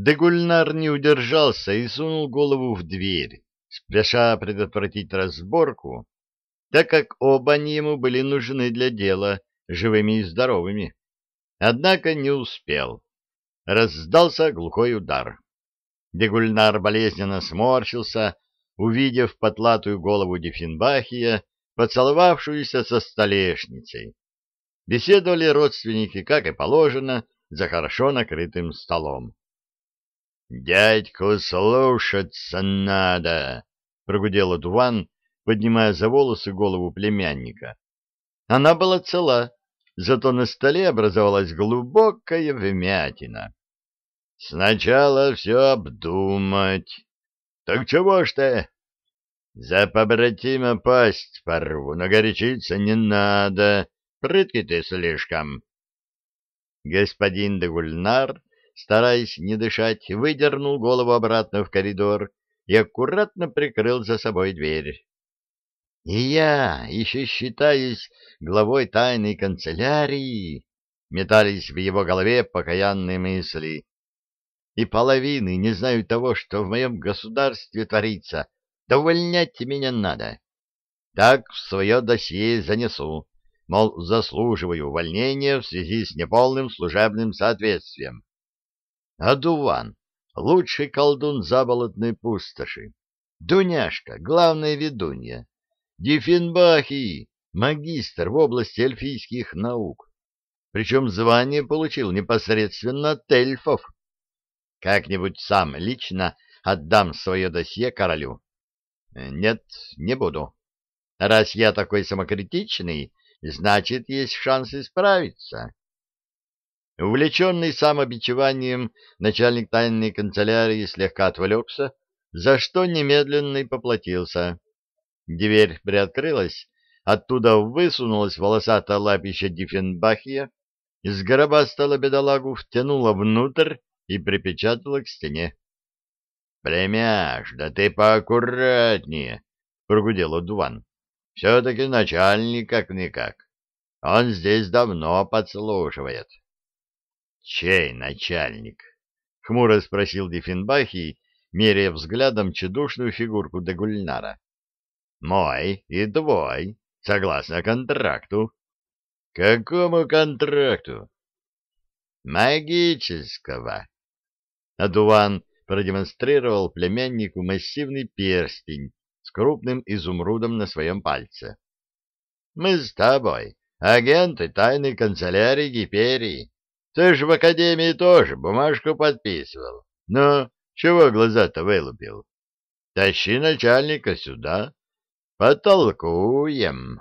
Дегульнар не удержался и сунул голову в дверь, спеша предотвратить разборку, так как оба они ему были нужны для дела живыми и здоровыми. Однако не успел. Раздался глухой удар. Дегульнар болезненно сморщился, увидев потлатую голову Диффенбахия, поцеловавшуюся со столешницей. Беседовали родственники, как и положено, за хорошо накрытым столом. — Дядьку слушаться надо! — прогудел Дуван, поднимая за волосы голову племянника. Она была цела, зато на столе образовалась глубокая вмятина. — Сначала все обдумать. — Так чего ж ты? — За побратима пасть порву, но горячиться не надо. Прыткий ты слишком. Господин Дегульнар, стараясь не дышать, выдернул голову обратно в коридор и аккуратно прикрыл за собой дверь. И я еще считаюсь главой тайной канцелярии, метались в его голове покаянные мысли. И половины не знаю того, что в моем государстве творится. Да меня надо. Так в свое досье занесу мол, заслуживаю увольнения в связи с неполным служебным соответствием. А Дуван — лучший колдун заболотной пустоши. Дуняшка — главная ведунья. Диффенбахи — магистр в области эльфийских наук. Причем звание получил непосредственно от эльфов. Как-нибудь сам лично отдам свое досье королю. Нет, не буду. Раз я такой самокритичный, значит, есть шанс исправиться. Увлеченный самобичеванием, начальник тайной канцелярии слегка отвлекся, за что немедленно и поплатился. Дверь приоткрылась, оттуда высунулась волосатая лапища Диффенбахия, сгробастала бедолагу, втянула внутрь и припечатала к стене. — Племяш, да ты поаккуратнее! — прогудел Дуван. Все-таки начальник как-никак. Он здесь давно подслушивает. — Чей начальник? — хмуро спросил Диффенбахий, меряя взглядом чудушную фигурку Дегульнара. — Мой и твой, согласно контракту. — Какому контракту? — Магического. Адуван продемонстрировал племяннику массивный перстень с крупным изумрудом на своем пальце. «Мы с тобой, агенты тайной канцелярии Гиперии. Ты же в академии тоже бумажку подписывал. Ну, чего глаза-то вылупил? Тащи начальника сюда, потолкуем».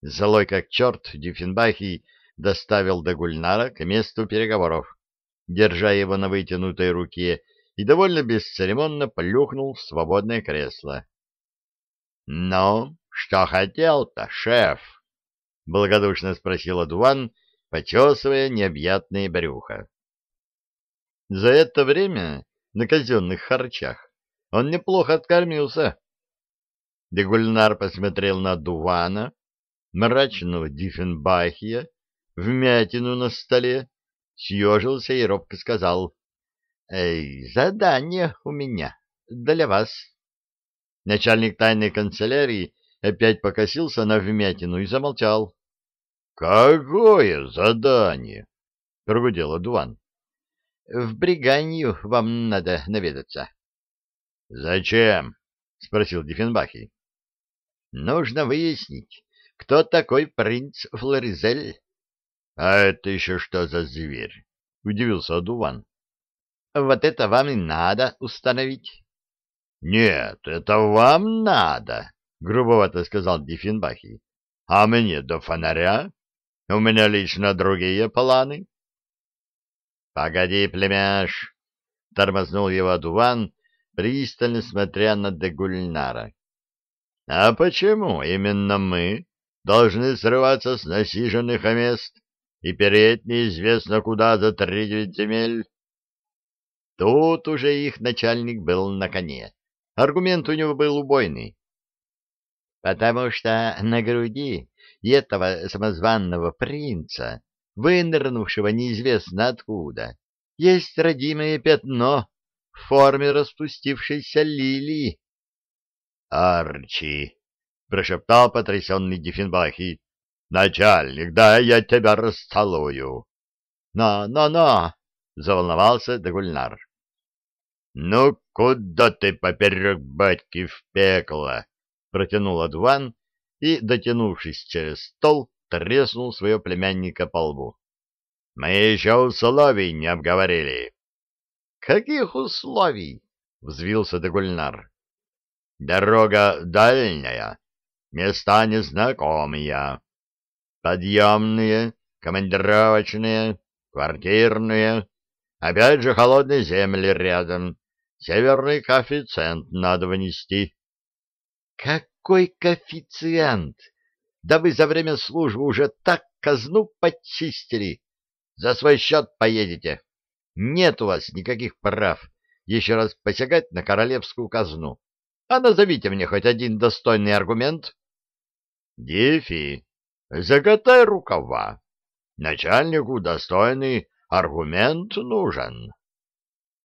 Злой как черт Дюффенбахий доставил до Гульнара к месту переговоров, держа его на вытянутой руке и довольно бесцеремонно плюхнул в свободное кресло. — Ну, что хотел-то, шеф? — благодушно спросил Адуан, почесывая необъятное брюхо. За это время на казенных харчах он неплохо откормился. Дегульнар посмотрел на Дувана, мрачного Диффенбахия, вмятину на столе, съежился и робко сказал Эй, задание у меня для вас. Начальник тайной канцелярии опять покосился на вмятину и замолчал. — Какое задание? — прогудел Адуан. — В бриганью вам надо наведаться. — Зачем? — спросил Диффенбахи. — Нужно выяснить, кто такой принц Флоризель. — А это еще что за зверь? — удивился Адуван. Вот это вам и надо установить. — Нет, это вам надо, — грубовато сказал Диффенбахи. — А мне до фонаря? У меня лично другие планы. — Погоди, племяш, — тормознул его Дуван, пристально смотря на Дегульнара. — А почему именно мы должны срываться с насиженных мест и переть неизвестно куда за три девять земель? Тут уже их начальник был на коне. Аргумент у него был убойный. Потому что на груди этого самозванного принца, вынырнувшего неизвестно откуда, есть родимое пятно в форме распустившейся лилии. Арчи, прошептал потрясенный Диффенбахи. Начальник, да я тебя расцелую. На, на, на, заволновался Дагульнар. Ну, куда ты поперек батьки в пекло? протянул Адван и, дотянувшись через стол, треснул своего племянника по лбу. — Мы еще условий не обговорили. — Каких условий? — взвился Дегульнар. — Дорога дальняя, места незнакомые, подъемные, командировочные, квартирные, опять же холодные земли рядом, северный коэффициент надо внести. — Какой коэффициент? Да вы за время службы уже так казну подчистили. За свой счет поедете. Нет у вас никаких прав еще раз посягать на королевскую казну. А назовите мне хоть один достойный аргумент. Дефи, закатай рукава. Начальнику достойный аргумент нужен.